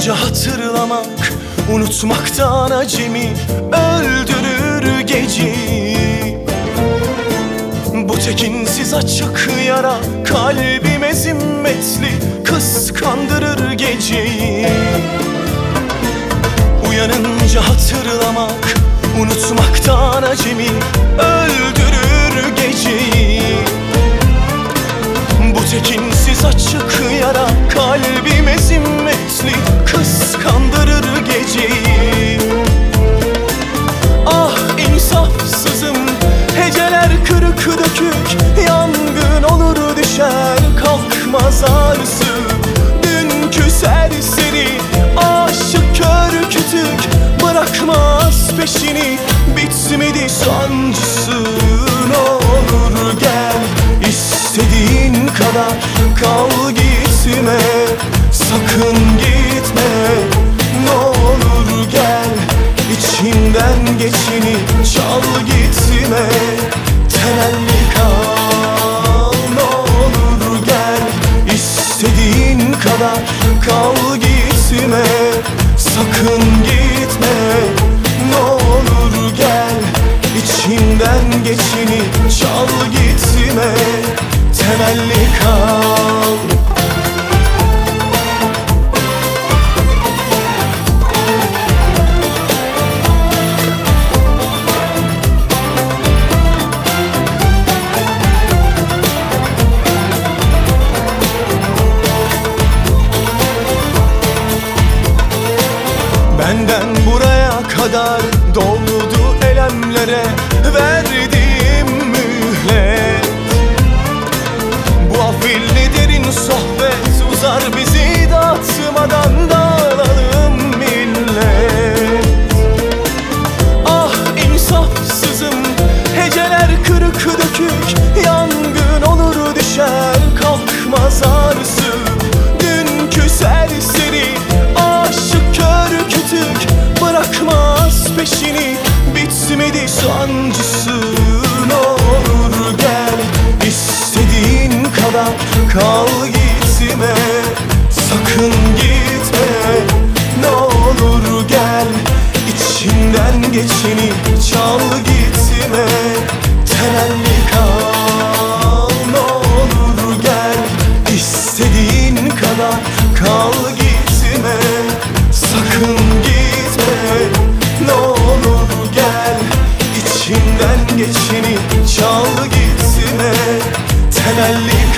Uyanınca hatırlamak Unutmaktan acemi Öldürür geceyi Bu tekinsiz açık yara Kalbime zimmetli Kıskandırır geceyi. Uyanınca hatırlamak Unutmaktan acemi Öldürür geceyi. Bu tekinsiz açık yara Kalbime zimmetli Kıskandırır geceyi Ah insafsızım. Heceler kırık dökük Yangın olur düşer Kalkmaz ağrısı Dünkü serseri Aşık kör kütük Bırakmaz peşini. Bitmedi sancısı Ne olur gel İstediğin kadar Kal gitme Sakın gitme Ne olur gel. İçinden geçeni çal gitme. Temelli kal Ne olur gel. İstediğin kadar kal gitme. Sakın gitme Ne olur gel. İçinden geçeni çal gitme. Temelli Benden buraya kadar doldu elemlere verdiğim kal gitme Sakın gitme. Ne olur gel İçinden geçeni çal gitme. Temelli kal ne olur gel. İstediğin kadar kal gitme Sakın gitme. Ne olur gel İçinden geçeni çal gitme. Temelli kal